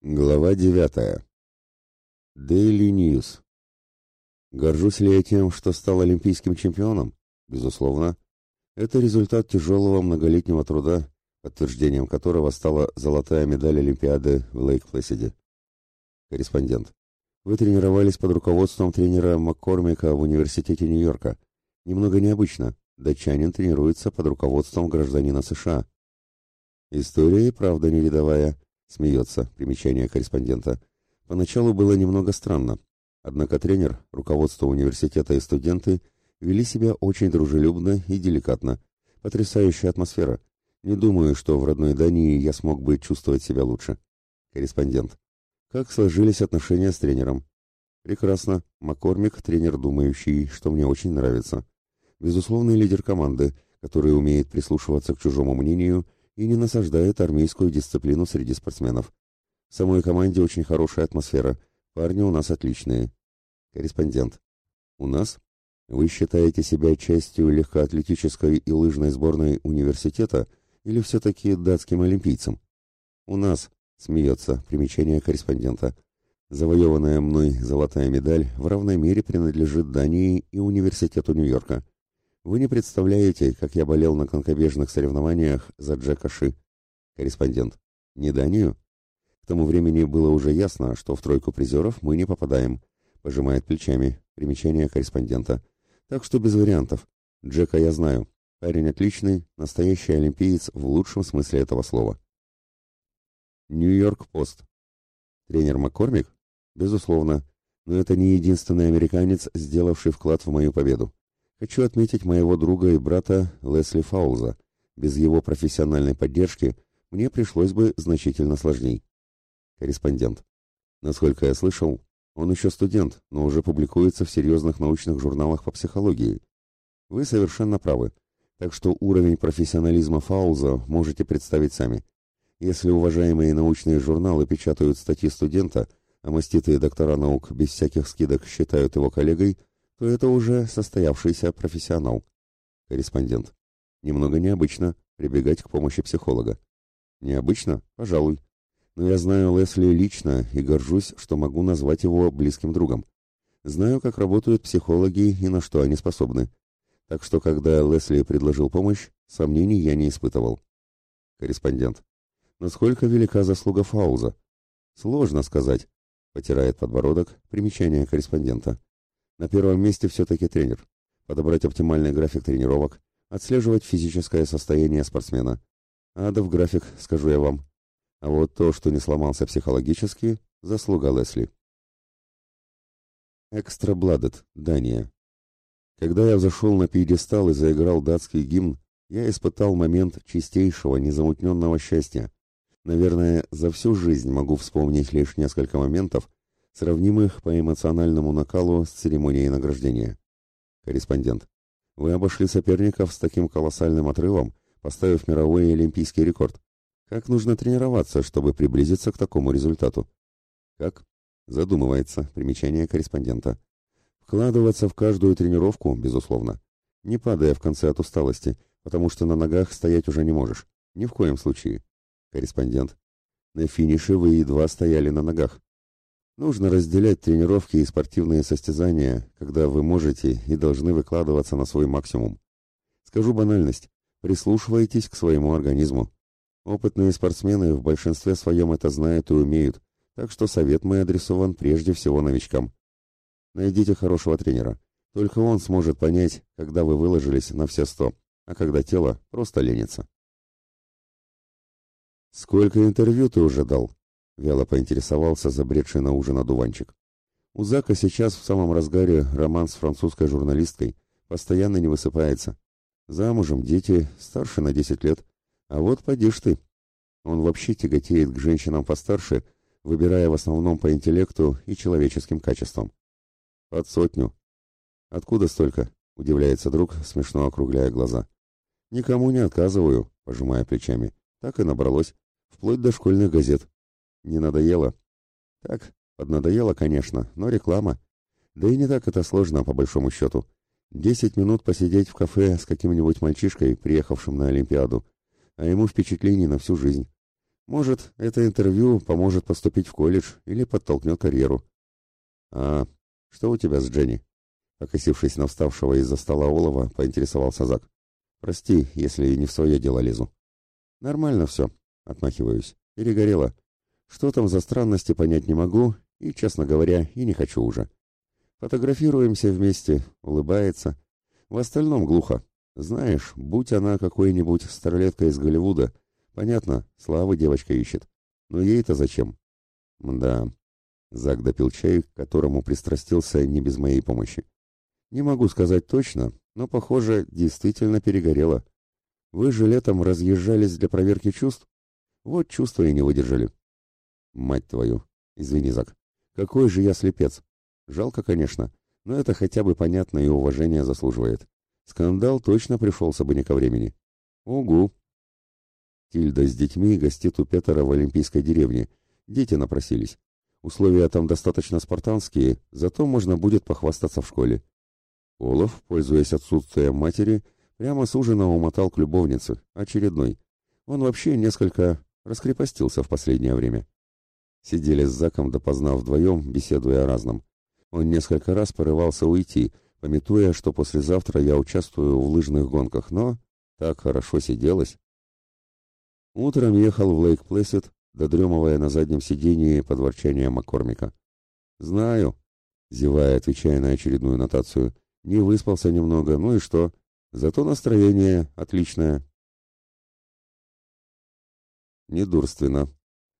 Глава девятая. Daily News. Горжусь ли я тем, что стал олимпийским чемпионом? Безусловно. Это результат тяжелого многолетнего труда, подтверждением которого стала золотая медаль Олимпиады в Лейк-Плэсиде. Корреспондент. Вы тренировались под руководством тренера Маккормика в Университете Нью-Йорка. Немного необычно. Датчанин тренируется под руководством гражданина США. История и правда не рядовая Смеется, примечание корреспондента. Поначалу было немного странно. Однако тренер, руководство университета и студенты вели себя очень дружелюбно и деликатно. Потрясающая атмосфера. Не думаю, что в родной Дании я смог бы чувствовать себя лучше. Корреспондент. Как сложились отношения с тренером? Прекрасно. Маккормик – тренер думающий, что мне очень нравится. Безусловный лидер команды, который умеет прислушиваться к чужому мнению – и не насаждает армейскую дисциплину среди спортсменов. В самой команде очень хорошая атмосфера. Парни у нас отличные. Корреспондент. У нас? Вы считаете себя частью легкоатлетической и лыжной сборной университета или все-таки датским олимпийцем? У нас, смеется, примечание корреспондента. Завоеванная мной золотая медаль в равной мере принадлежит Дании и университету Нью-Йорка. Вы не представляете, как я болел на конкобежных соревнованиях за Джека Ши. Корреспондент. Не Данию? К тому времени было уже ясно, что в тройку призеров мы не попадаем. Пожимает плечами. Примечание корреспондента. Так что без вариантов. Джека я знаю. Парень отличный, настоящий олимпиец в лучшем смысле этого слова. Нью-Йорк Пост. Тренер Маккормик? Безусловно. Но это не единственный американец, сделавший вклад в мою победу. Хочу отметить моего друга и брата Лесли Фауза. Без его профессиональной поддержки мне пришлось бы значительно сложней. Корреспондент. Насколько я слышал, он еще студент, но уже публикуется в серьезных научных журналах по психологии. Вы совершенно правы. Так что уровень профессионализма Фауза можете представить сами. Если уважаемые научные журналы печатают статьи студента, а маститые доктора наук без всяких скидок считают его коллегой, это уже состоявшийся профессионал. Корреспондент. Немного необычно прибегать к помощи психолога. Необычно? Пожалуй. Но я знаю Лесли лично и горжусь, что могу назвать его близким другом. Знаю, как работают психологи и на что они способны. Так что, когда Лесли предложил помощь, сомнений я не испытывал. Корреспондент. Насколько велика заслуга Фауза? Сложно сказать. Потирает подбородок. Примечание корреспондента. На первом месте все-таки тренер. Подобрать оптимальный график тренировок, отслеживать физическое состояние спортсмена. Адов график, скажу я вам. А вот то, что не сломался психологически, заслуга Лесли. Экстра Бладет, Дания. Когда я взошел на пьедестал и заиграл датский гимн, я испытал момент чистейшего, незамутненного счастья. Наверное, за всю жизнь могу вспомнить лишь несколько моментов, сравнимых по эмоциональному накалу с церемонией награждения. Корреспондент. Вы обошли соперников с таким колоссальным отрывом, поставив мировой и олимпийский рекорд. Как нужно тренироваться, чтобы приблизиться к такому результату? Как? Задумывается. Примечание корреспондента. Вкладываться в каждую тренировку, безусловно. Не падая в конце от усталости, потому что на ногах стоять уже не можешь. Ни в коем случае. Корреспондент. На финише вы едва стояли на ногах. Нужно разделять тренировки и спортивные состязания, когда вы можете и должны выкладываться на свой максимум. Скажу банальность. Прислушивайтесь к своему организму. Опытные спортсмены в большинстве своем это знают и умеют, так что совет мой адресован прежде всего новичкам. Найдите хорошего тренера. Только он сможет понять, когда вы выложились на все сто, а когда тело просто ленится. «Сколько интервью ты уже дал?» Вяло поинтересовался забредший на ужин одуванчик. У Зака сейчас в самом разгаре роман с французской журналисткой, постоянно не высыпается. Замужем, дети, старше на десять лет. А вот поди ты. Он вообще тяготеет к женщинам постарше, выбирая в основном по интеллекту и человеческим качествам. Под сотню. Откуда столько? Удивляется друг, смешно округляя глаза. Никому не отказываю, пожимая плечами. Так и набралось. Вплоть до школьных газет. Не надоело? Так, поднадоело, конечно, но реклама. Да и не так это сложно, по большому счету. Десять минут посидеть в кафе с каким-нибудь мальчишкой, приехавшим на Олимпиаду, а ему впечатлений на всю жизнь. Может, это интервью поможет поступить в колледж или подтолкнет карьеру. А что у тебя с Дженни? Покосившись на вставшего из-за стола Олова, поинтересовался Зак. Прости, если не в свое дело лезу. Нормально все, отмахиваюсь. Перегорело. Что там за странности, понять не могу, и, честно говоря, и не хочу уже. Фотографируемся вместе, улыбается. В остальном глухо. Знаешь, будь она какой-нибудь старлеткой из Голливуда, понятно, славы девочка ищет. Но ей-то зачем? Да. Зак допил чай, к которому пристрастился не без моей помощи. Не могу сказать точно, но, похоже, действительно перегорело. Вы же летом разъезжались для проверки чувств? Вот чувства и не выдержали. Мать твою, извини, Зак. Какой же я слепец. Жалко, конечно, но это хотя бы понятно и уважение заслуживает. Скандал точно пришелся бы не ко времени. Угу. Тильда с детьми гостит у Петера в Олимпийской деревне. Дети напросились. Условия там достаточно спартанские, зато можно будет похвастаться в школе. Олаф, пользуясь отсутствием матери, прямо с ужина умотал к любовнице, очередной. Он вообще несколько раскрепостился в последнее время. Сидели с Заком допоздна вдвоем, беседуя о разном. Он несколько раз порывался уйти, памятуя, что послезавтра я участвую в лыжных гонках, но так хорошо сиделось. Утром ехал в Лейк-Плэсид, додремывая на заднем сидении под ворчание Маккормика. «Знаю», — зевая, отвечая на очередную нотацию, — «не выспался немного, ну и что? Зато настроение отличное». «Недурственно», —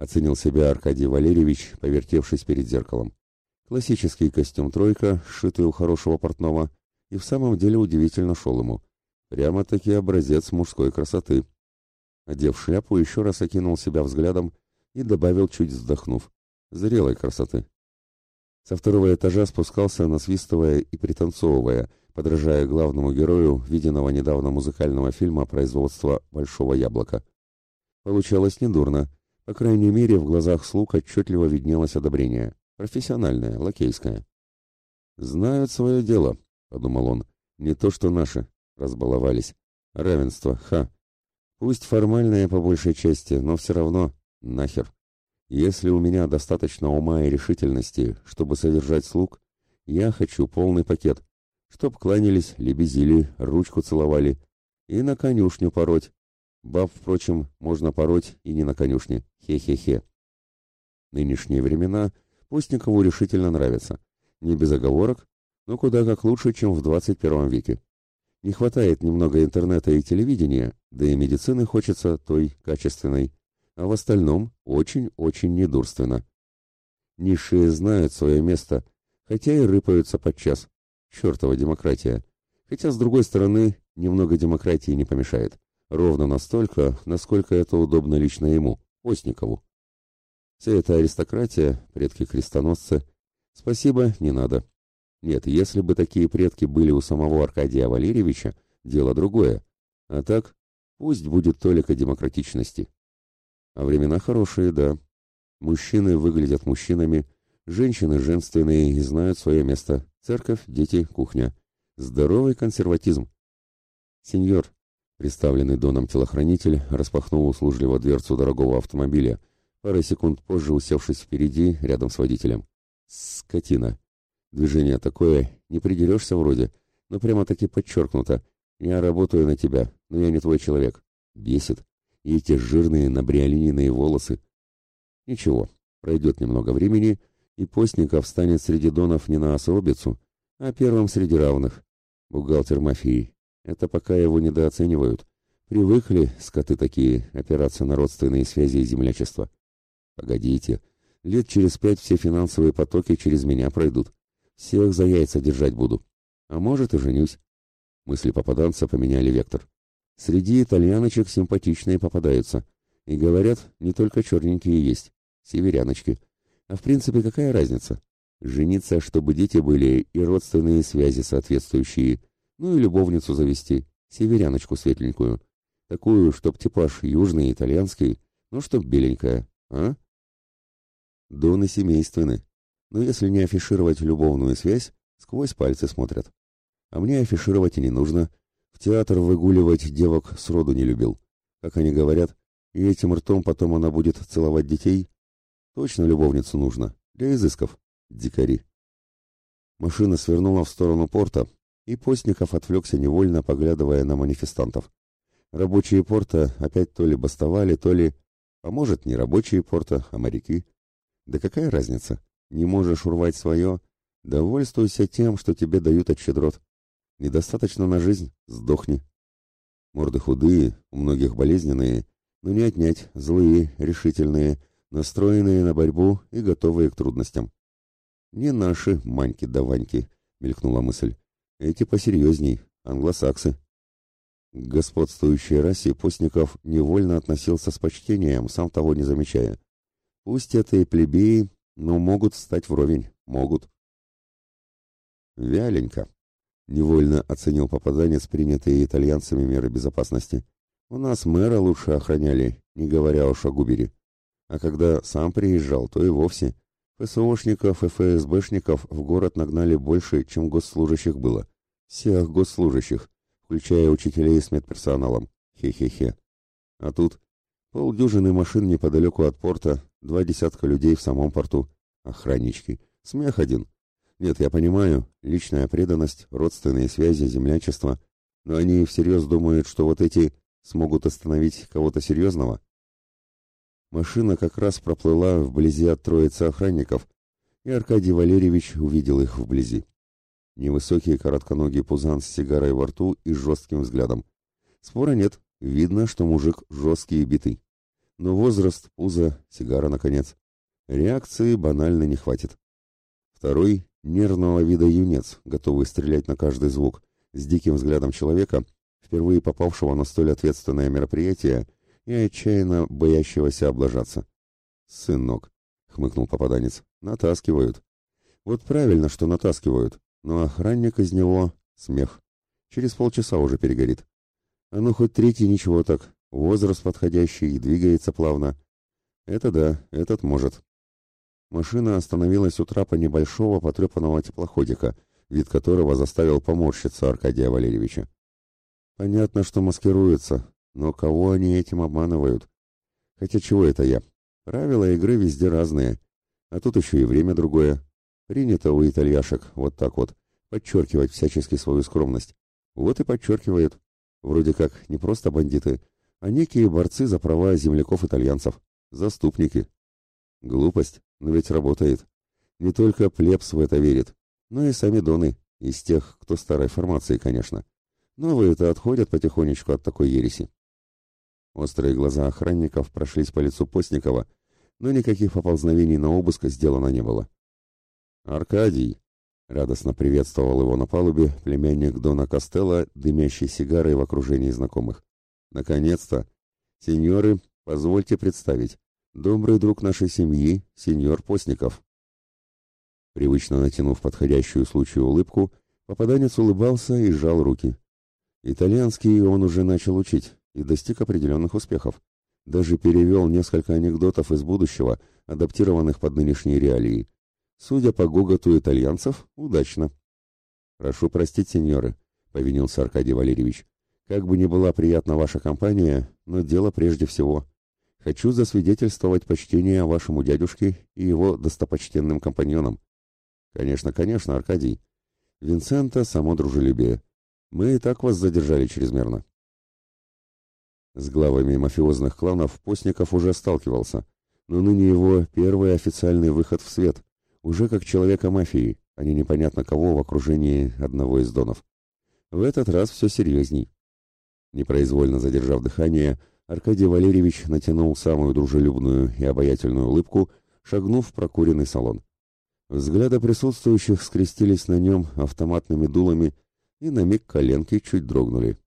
оценил себя Аркадий Валерьевич, повертевшись перед зеркалом. Классический костюм «тройка», сшитый у хорошего портного, и в самом деле удивительно шел ему. Прямо-таки образец мужской красоты. Одев шляпу, еще раз окинул себя взглядом и добавил, чуть вздохнув, зрелой красоты. Со второго этажа спускался, насвистывая и пританцовывая, подражая главному герою виденного недавно музыкального фильма производства «Большого яблока». Получалось недурно. По крайней мере, в глазах слуг отчетливо виднелось одобрение. Профессиональная, лакейская. «Знают свое дело», — подумал он. «Не то, что наши. Разбаловались. Равенство, ха. Пусть формальное по большей части, но все равно нахер. Если у меня достаточно ума и решительности, чтобы содержать слуг, я хочу полный пакет. Чтоб кланялись, лебезили, ручку целовали. И на конюшню пороть. Баб, впрочем, можно пороть и не на конюшне. Хе-хе-хе. Нынешние времена Постникову решительно нравится. Не без оговорок, но куда как лучше, чем в 21 веке. Не хватает немного интернета и телевидения, да и медицины хочется той качественной, а в остальном очень-очень недурственно. Низшие знают свое место, хотя и рыпаются подчас. Чертова демократия. Хотя, с другой стороны, немного демократии не помешает. Ровно настолько, насколько это удобно лично ему, Постникову. Вся эта аристократия, предки-крестоносцы, спасибо, не надо. Нет, если бы такие предки были у самого Аркадия Валерьевича, дело другое. А так, пусть будет толика демократичности. А времена хорошие, да. Мужчины выглядят мужчинами, женщины женственные и знают свое место. Церковь, дети, кухня. Здоровый консерватизм. Сеньор, представленный доном телохранитель, распахнул услужливо дверцу дорогого автомобиля, парой секунд позже усевшись впереди, рядом с водителем. Скотина. Движение такое, не придерешься вроде, но прямо-таки подчеркнуто. Я работаю на тебя, но я не твой человек. Бесит. И эти жирные набриолининые волосы. Ничего, пройдет немного времени, и Постников станет среди донов не на особицу, а первым среди равных. Бухгалтер мафии. Это пока его недооценивают. Привыкли, скоты такие, опираться на родственные связи и землячество. Погодите, лет через пять все финансовые потоки через меня пройдут. Всех за яйца держать буду. А может и женюсь. Мысли попаданца поменяли вектор. Среди итальяночек симпатичные попадаются. И говорят, не только черненькие есть. Северяночки. А в принципе какая разница? Жениться, чтобы дети были и родственные связи соответствующие. Ну и любовницу завести. Северяночку светленькую. Такую, чтоб типаж южный, итальянский, ну чтоб беленькая. А? Доны семейственны, но если не афишировать любовную связь, сквозь пальцы смотрят. А мне афишировать и не нужно. В театр выгуливать девок сроду не любил. Как они говорят, И этим ртом потом она будет целовать детей? Точно любовницу нужно, для изысков. Дикари. Машина свернула в сторону порта, и Постников отвлекся невольно, поглядывая на манифестантов. Рабочие порта опять то ли бастовали, то ли... А может, не рабочие порта, а моряки. Да какая разница? Не можешь урвать свое? Довольствуйся тем, что тебе дают от щедрот. Недостаточно на жизнь? Сдохни. Морды худые, у многих болезненные, но не отнять, злые, решительные, настроенные на борьбу и готовые к трудностям. «Не наши маньки да ваньки», — мелькнула мысль. «Эти посерьезней, англосаксы». К господствующей расе постников невольно относился с почтением, сам того не замечая. Пусть это и плебеи, но могут стать вровень, могут. «Вяленько», — невольно оценил попаданец принятые итальянцами меры безопасности. «У нас мэра лучше охраняли, не говоря уж о Губере. А когда сам приезжал, то и вовсе ФСОшников и ФСБшников в город нагнали больше, чем госслужащих было. Всех госслужащих, включая учителей с медперсоналом. Хе-хе-хе. А тут полдюжины машин неподалеку от порта, два десятка людей в самом порту. Охраннички. Смех один. Нет, я понимаю, личная преданность, родственные связи, землячество. Но они всерьез думают, что вот эти смогут остановить кого-то серьезного? Машина как раз проплыла вблизи от троицы охранников, и Аркадий Валерьевич увидел их вблизи. Невысокий коротконогий пузан с сигарой во рту и жестким взглядом. Спора нет, видно, что мужик жесткий и битый. Но возраст, пузо, сигара, наконец. Реакции банально не хватит. Второй — нервного вида юнец, готовый стрелять на каждый звук, с диким взглядом человека, впервые попавшего на столь ответственное мероприятие — и отчаянно боящегося облажаться. «Сынок», — хмыкнул попаданец, — «натаскивают». «Вот правильно, что натаскивают, но охранник из него — смех. Через полчаса уже перегорит. А ну хоть третий ничего так, возраст подходящий, двигается плавно. Это да, этот может». Машина остановилась у трапа небольшого потрепанного теплоходика, вид которого заставил поморщиться Аркадия Валерьевича. Понятно, что маскируется, но кого они этим обманывают? Хотя чего это я? Правила игры везде разные. А тут еще и время другое. Принято у итальяшек вот так вот подчеркивать всячески свою скромность. Вот и подчеркивают. Вроде как не просто бандиты, а некие борцы за права земляков-итальянцев. Заступники. Глупость, но ведь работает. Не только плебс в это верит, но и сами доны, из тех, кто старой формации, конечно. Новые-то отходят потихонечку от такой ереси. Острые глаза охранников прошлись по лицу Постникова, но никаких поползновений на обыск сделано не было. «Аркадий!» — радостно приветствовал его на палубе племянник Дона Костелло, дымящий сигарой в окружении знакомых. «Наконец-то! Сеньоры, позвольте представить. Добрый друг нашей семьи, сеньор Постников». Привычно натянув подходящую случаю улыбку, попаданец улыбался и сжал руки. Итальянский он уже начал учить, и достиг определенных успехов. Даже перевел несколько анекдотов из будущего, адаптированных под нынешние реалии. Судя по гоготу итальянцев, удачно. «Прошу простить, сеньоры», — повинился Аркадий Валерьевич. «Как бы ни была приятна ваша компания, но дело прежде всего. Хочу засвидетельствовать почтение вашему дядюшке и его достопочтенным компаньонам». «Конечно, конечно, Аркадий. Винсента — само дружелюбие. Мы и так вас задержали чрезмерно». С главами мафиозных кланов Постников уже сталкивался, но ныне его первый официальный выход в свет, уже как человека мафии, а не непонятно кого в окружении одного из донов. В этот раз все серьезней. Непроизвольно задержав дыхание, Аркадий Валерьевич натянул самую дружелюбную и обаятельную улыбку, шагнув в прокуренный салон. Взгляды присутствующих скрестились на нем автоматными дулами, и на миг коленки чуть дрогнули.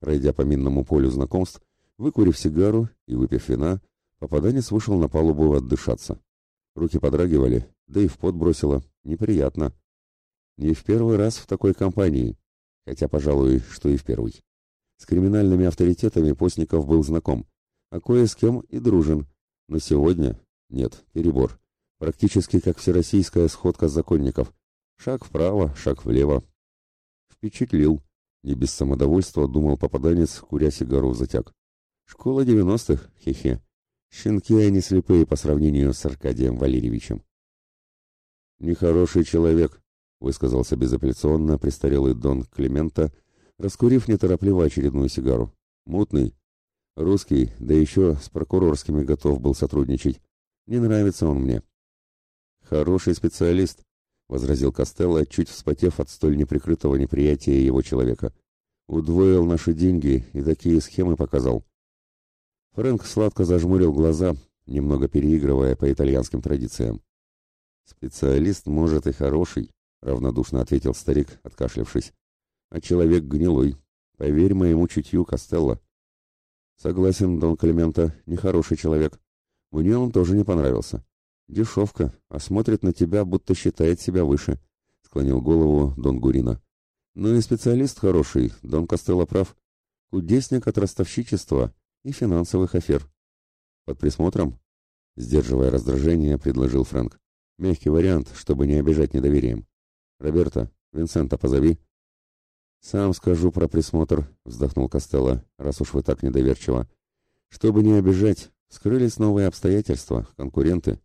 Пройдя по минному полю знакомств, выкурив сигару и выпив вина, попаданец вышел на палубу отдышаться. Руки подрагивали, да и в пот бросило. Неприятно. Не в первый раз в такой компании, хотя, пожалуй, что и в первый. С криминальными авторитетами Постников был знаком, а кое с кем и дружен. Но сегодня нет, перебор. Практически как всероссийская сходка законников. Шаг вправо, шаг влево. Впечатлил. Не без самодовольства думал попаданец, куря сигару в затяг. Школа девяностых, хе-хе. Щенки они слепые по сравнению с Аркадием Валерьевичем. «Нехороший человек», — высказался безапелляционно престарелый Дон Климента, раскурив неторопливо очередную сигару. «Мутный. Русский, да еще с прокурорскими готов был сотрудничать. Не нравится он мне». «Хороший специалист», — возразил Костелло, чуть вспотев от столь неприкрытого неприятия его человека. «Удвоил наши деньги и такие схемы показал». Фрэнк сладко зажмурил глаза, немного переигрывая по итальянским традициям. «Специалист, может, и хороший», — равнодушно ответил старик, откашлявшись. «А человек гнилой. Поверь моему чутью, Костелло». «Согласен, Дон Климента, нехороший человек. Мне он тоже не понравился. Дешевка, а смотрит на тебя, будто считает себя выше», — склонил голову Дон Гурина. «Ну и специалист хороший, Дон Костелло прав. Кудесник от ростовщичества и финансовых афер». «Под присмотром?» — сдерживая раздражение, предложил Фрэнк. Мягкий вариант, чтобы не обижать недоверием. Роберто, Винсента позови. Сам скажу про присмотр, вздохнул Костелло, раз уж вы так недоверчиво. Чтобы не обижать, скрылись новые обстоятельства, конкуренты.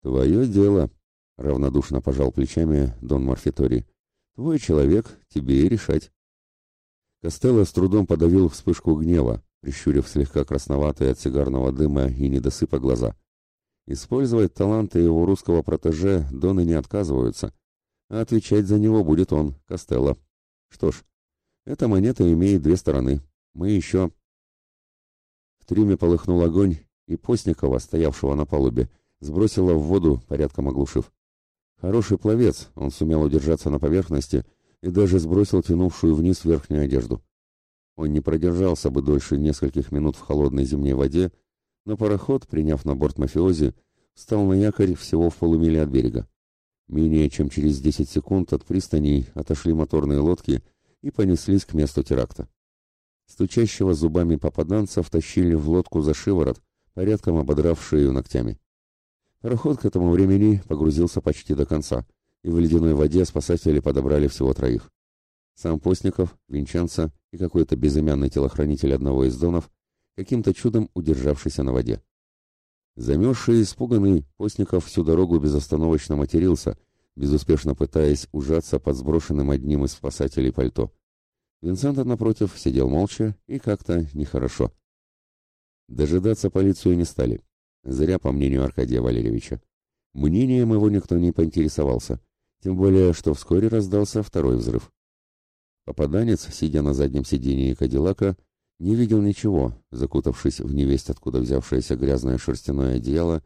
Твое дело, равнодушно пожал плечами Дон Марфитори. Твой человек, тебе и решать. Костелло с трудом подавил вспышку гнева, прищурив слегка красноватые от сигарного дыма и недосыпа глаза. Использовать таланты его русского протеже Доны не отказываются, а отвечать за него будет он, Костелло. Что ж, эта монета имеет две стороны. Мы еще... В трюме полыхнул огонь, и Постникова, стоявшего на палубе, сбросила в воду, порядком оглушив. Хороший пловец, он сумел удержаться на поверхности и даже сбросил тянувшую вниз верхнюю одежду. Он не продержался бы дольше нескольких минут в холодной зимней воде, но пароход, приняв на борт мафиози, встал на якорь всего в полумиле от берега. Менее чем через 10 секунд от пристани отошли моторные лодки и понеслись к месту теракта. Стучащего зубами попаданца втащили в лодку за шиворот, порядком ободрав шею ногтями. Пароход к этому времени погрузился почти до конца, и в ледяной воде спасатели подобрали всего троих. Сам Постников, Винчанца и какой-то безымянный телохранитель одного из донов каким-то чудом удержавшийся на воде. Замерзший и испуганный, Постников всю дорогу безостановочно матерился, безуспешно пытаясь ужаться под сброшенным одним из спасателей пальто. Винсент, напротив, сидел молча и как-то нехорошо. Дожидаться полицию не стали. Зря, по мнению Аркадия Валерьевича. Мнением его никто не поинтересовался, тем более, что вскоре раздался второй взрыв. Попаданец, сидя на заднем сидении Кадиллака, не видел ничего, закутавшись в невесть, откуда взявшееся грязное шерстяное одеяло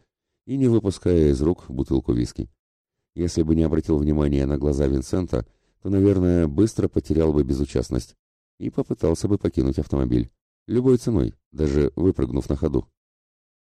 и не выпуская из рук бутылку виски. Если бы не обратил внимания на глаза Винсента, то, наверное, быстро потерял бы безучастность и попытался бы покинуть автомобиль. Любой ценой, даже выпрыгнув на ходу.